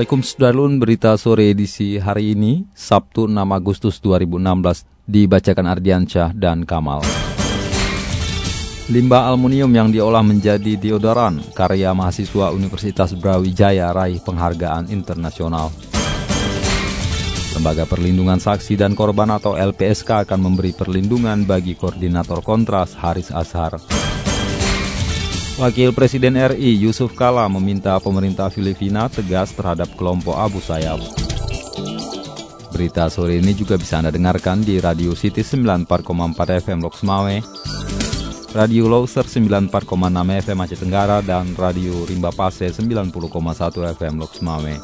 Assalamualaikum Sudarlun, berita sore edisi hari ini, Sabtu 6 Agustus 2016, dibacakan Ardiansyah dan Kamal. Limbah aluminium yang diolah menjadi deodoran, karya mahasiswa Universitas Brawijaya raih penghargaan internasional. Lembaga Perlindungan Saksi dan Korban atau LPSK akan memberi perlindungan bagi koordinator kontras Haris Ashar. Wakil Presiden RI Yusuf Kala meminta pemerintah Filipina tegas terhadap kelompok Abu Sayyaf. Berita sore ini juga bisa Anda dengarkan di Radio City 94,4 FM Lok Semawe, Radio Loser 94,6 FM Aceh Tenggara, dan Radio Rimba Pase 90,1 FM Lok Semawe.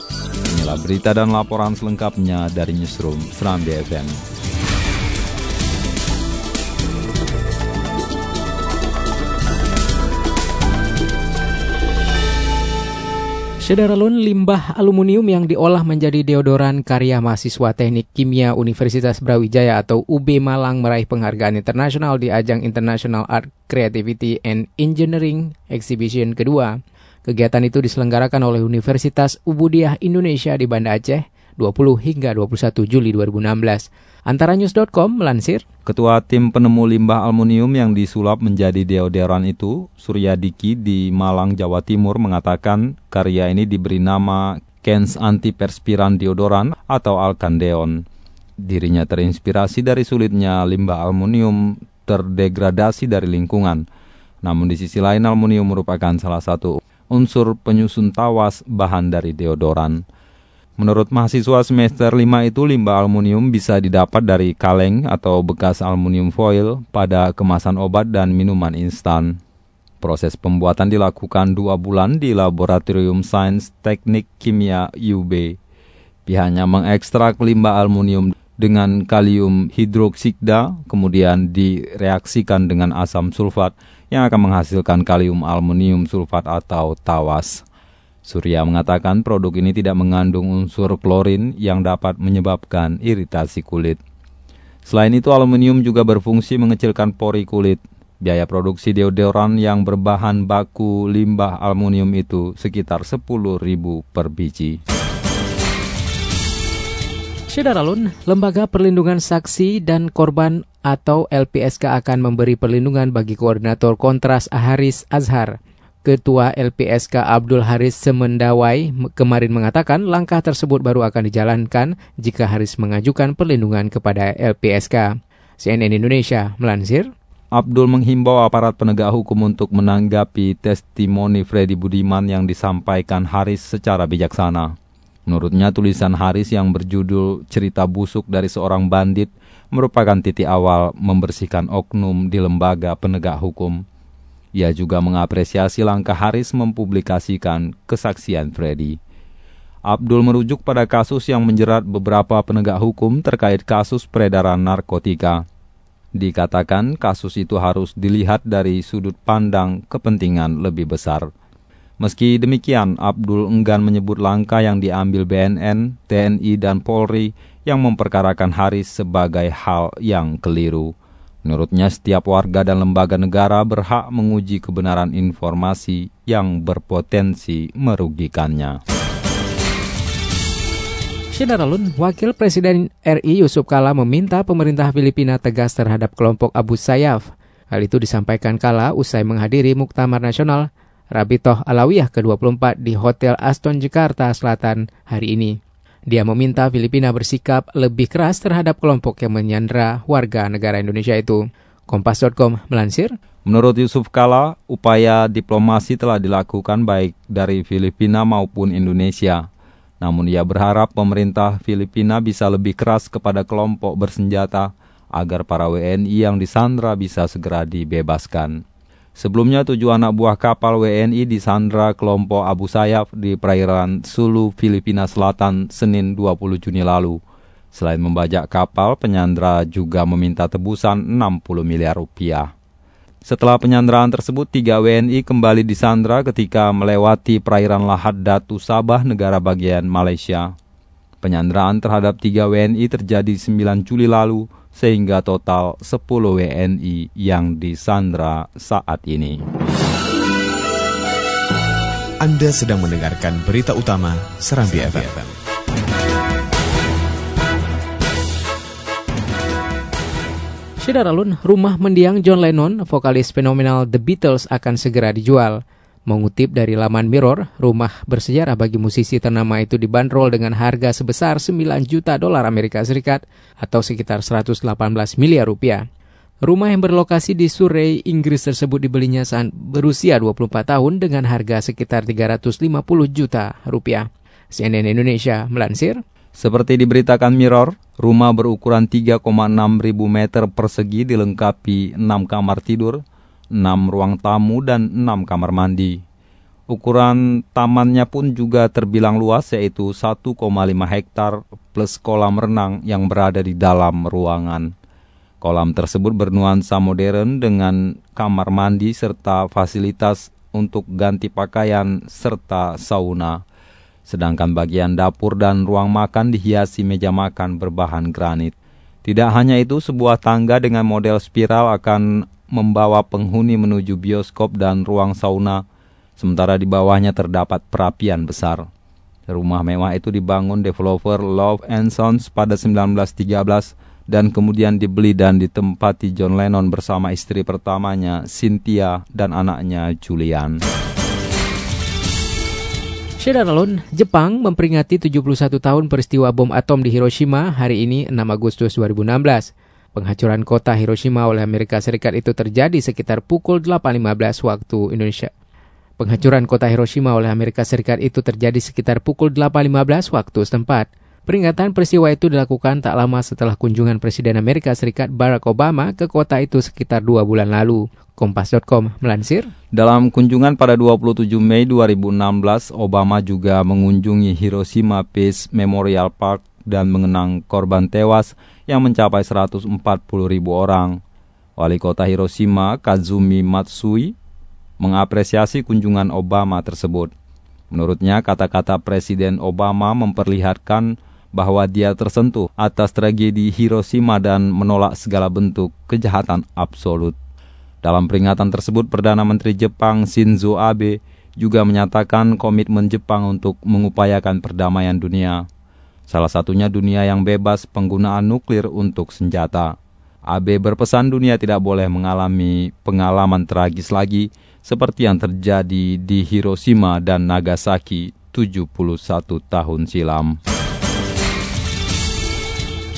Inilah berita dan laporan selengkapnya dari Newsroom Serambi FM. Sederalun limbah aluminium yang diolah menjadi deodoran karya mahasiswa Teknik Kimia Universitas Brawijaya atau UB Malang meraih penghargaan internasional di ajang International Art Creativity and Engineering Exhibition kedua. Kegiatan itu diselenggarakan oleh Universitas Ubudiah Indonesia di Banda Aceh 20 hingga 21 Juli 2016. Antara News.com melansir, Ketua tim penemu limbah aluminium yang disulap menjadi deodoran itu, Surya Diki di Malang, Jawa Timur mengatakan karya ini diberi nama Kens Antiperspiran Deodoran atau Alkandeon. Dirinya terinspirasi dari sulitnya limbah aluminium terdegradasi dari lingkungan. Namun di sisi lain aluminium merupakan salah satu unsur penyusun tawas bahan dari deodoran. Menurut mahasiswa semester 5 itu limbah aluminium bisa didapat dari kaleng atau bekas aluminium foil pada kemasan obat dan minuman instan. Proses pembuatan dilakukan dua bulan di Laboratorium Sains Teknik Kimia UB. Pihaknya mengekstrak limbah aluminium dengan kalium hidroksida, kemudian direaksikan dengan asam sulfat yang akan menghasilkan kalium aluminium sulfat atau tawas. Surya mengatakan produk ini tidak mengandung unsur klorin yang dapat menyebabkan iritasi kulit. Selain itu, aluminium juga berfungsi mengecilkan pori kulit. Biaya produksi deodoran yang berbahan baku limbah aluminium itu sekitar 10.000 per biji. Syedaralun, Lembaga Perlindungan Saksi dan Korban atau LPSK akan memberi perlindungan bagi koordinator kontras Haris Azhar. Ketua LPSK Abdul Haris Semendawai kemarin mengatakan langkah tersebut baru akan dijalankan jika Haris mengajukan perlindungan kepada LPSK. CNN Indonesia melansir, Abdul menghimbau aparat penegak hukum untuk menanggapi testimoni Freddy Budiman yang disampaikan Haris secara bijaksana. Menurutnya tulisan Haris yang berjudul Cerita Busuk dari Seorang Bandit merupakan titik awal membersihkan oknum di lembaga penegak hukum. Ia juga mengapresiasi langkah Haris mempublikasikan kesaksian Freddy. Abdul merujuk pada kasus yang menjerat beberapa penegak hukum terkait kasus peredaran narkotika. Dikatakan kasus itu harus dilihat dari sudut pandang kepentingan lebih besar. Meski demikian, Abdul enggan menyebut langkah yang diambil BNN, TNI, dan Polri yang memperkarakan Haris sebagai hal yang keliru. Menurutnya, setiap warga dan lembaga negara berhak menguji kebenaran informasi yang berpotensi merugikannya. Syedaralun, Wakil Presiden RI Yusuf Kala meminta pemerintah Filipina tegas terhadap kelompok Abu Sayyaf. Hal itu disampaikan Kala usai menghadiri Muktamar Nasional Rabitoh Alawiyah ke-24 di Hotel Aston Jakarta Selatan hari ini. Dia meminta Filipina bersikap lebih keras terhadap kelompok yang menyandra warga negara Indonesia itu. Kompas.com melansir, Menurut Yusuf Kala, upaya diplomasi telah dilakukan baik dari Filipina maupun Indonesia. Namun ia berharap pemerintah Filipina bisa lebih keras kepada kelompok bersenjata agar para WNI yang disandra bisa segera dibebaskan. Sebelumnya tujuh anak buah kapal WNI disandra kelompok Abu Sayyaf di perairan Sulu, Filipina Selatan, Senin 20 Juni lalu. Selain membajak kapal, penyandra juga meminta tebusan 60 miliar rupiah. Setelah penyanderaan tersebut, tiga WNI kembali disandra ketika melewati perairan Lahad Datu Sabah, negara bagian Malaysia. Penyanderaan terhadap tiga WNI terjadi 9 Juli lalu sehingga total 10 WNI yang disandra saat ini. Anda sedang mendengarkan berita utama Serambi FM. Syederalun, rumah mendiang John Lennon, vokalis fenomenal The Beatles akan segera dijual. Mengutip dari laman Mirror, rumah bersejarah bagi musisi ternama itu dibanderol dengan harga sebesar 9 juta dolar Amerika Serikat atau sekitar 118 miliar rupiah. Rumah yang berlokasi di Surrey, Inggris tersebut dibelinya saat berusia 24 tahun dengan harga sekitar 350 juta rupiah. CNN Indonesia melansir, seperti diberitakan Mirror, rumah berukuran 3,6 ribu meter persegi dilengkapi 6 kamar tidur, 6 ruang tamu, dan 6 kamar mandi. Ukuran tamannya pun juga terbilang luas yaitu 1,5 hektar plus kolam renang yang berada di dalam ruangan. Kolam tersebut bernuansa modern dengan kamar mandi serta fasilitas untuk ganti pakaian serta sauna. Sedangkan bagian dapur dan ruang makan dihiasi meja makan berbahan granit. Tidak hanya itu, sebuah tangga dengan model spiral akan membawa penghuni menuju bioskop dan ruang sauna, sementara di bawahnya terdapat perapian besar. Rumah mewah itu dibangun developer Love and Sons pada 1913 dan kemudian dibeli dan ditempati John Lennon bersama istri pertamanya, Cynthia, dan anaknya Julian. Alone, Jepang memperingati 71 tahun peristiwa bom atom di Hiroshima hari ini 6 Agustus 2016. Penghancuran kota Hiroshima oleh Amerika Serikat itu terjadi sekitar pukul 8.15 waktu Indonesia. Penghancuran kota Hiroshima oleh Amerika Serikat itu terjadi sekitar pukul 8.15 waktu setempat. Peringatan peristiwa itu dilakukan tak lama setelah kunjungan Presiden Amerika Serikat Barack Obama ke kota itu sekitar dua bulan lalu. Kompas.com melansir. Dalam kunjungan pada 27 Mei 2016, Obama juga mengunjungi Hiroshima Peace Memorial Park dan mengenang korban tewas yang mencapai 140 ribu orang. Wali kota Hiroshima, Kazumi Matsui, mengapresiasi kunjungan Obama tersebut. Menurutnya, kata-kata Presiden Obama memperlihatkan bahwa dia tersentuh atas tragedi Hiroshima dan menolak segala bentuk kejahatan absolut. Dalam peringatan tersebut, Perdana Menteri Jepang Shinzo Abe juga menyatakan komitmen Jepang untuk mengupayakan perdamaian dunia. Salah satunya dunia yang bebas penggunaan nuklir untuk senjata. AB berpesan dunia tidak boleh mengalami pengalaman tragis lagi seperti yang terjadi di Hiroshima dan Nagasaki 71 tahun silam.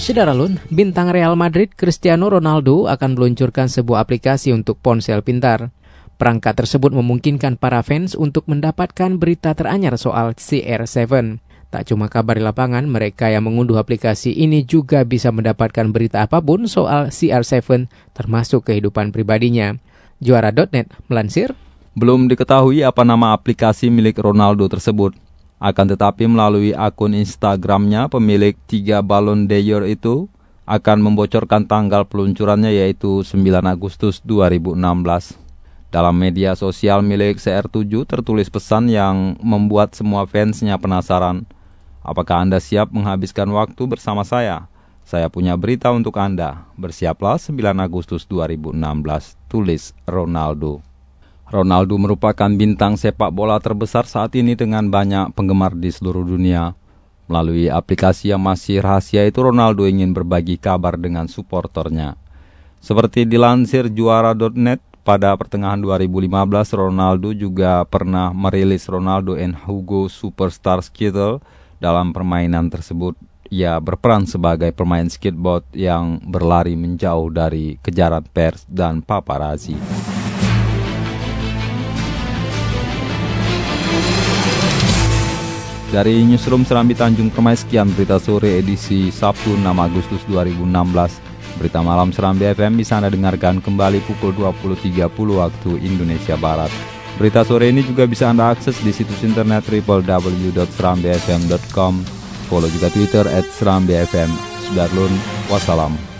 Lun, bintang Real Madrid Cristiano Ronaldo akan meluncurkan sebuah aplikasi untuk ponsel pintar. Perangkat tersebut memungkinkan para fans untuk mendapatkan berita teranyar soal CR7. Tak cuma kabar di lapangan, mereka yang mengunduh aplikasi ini juga bisa mendapatkan berita apa pun soal CR7 termasuk kehidupan pribadinya. Juara.net melansir, Belum diketahui apa nama aplikasi milik Ronaldo tersebut. Akan tetapi melalui akun Instagramnya, pemilik tiga balon d'Or itu akan membocorkan tanggal peluncurannya yaitu 9 Agustus 2016. Dalam media sosial milik CR7 tertulis pesan yang membuat semua fansnya penasaran – Apakah Anda siap menghabiskan waktu bersama saya? Saya punya berita untuk Anda. Bersiaplah 9 Agustus 2016, tulis Ronaldo. Ronaldo merupakan bintang sepak bola terbesar saat ini dengan banyak penggemar di seluruh dunia. Melalui aplikasi yang masih rahasia itu Ronaldo ingin berbagi kabar dengan suporternya. Seperti dilansir juara.net, pada pertengahan 2015 Ronaldo juga pernah merilis Ronaldo and Hugo Superstar Skittle dalam permainan tersebut, ia berperan sebagai pemain skateboard yang berlari menjauh dari kejaran pers dan paparazzi. Dari Newsroom Serambi Tanjung Permai, sekian berita sore edisi Sabtu 6 Agustus 2016. Berita malam Seram BFM bisa Anda dengarkan kembali pukul 20.30 waktu Indonesia Barat. Berita sore ini juga bisa Anda akses di situs internet www.serambfm.com. Follow juga Twitter serambfm. Sudarlun, wassalam.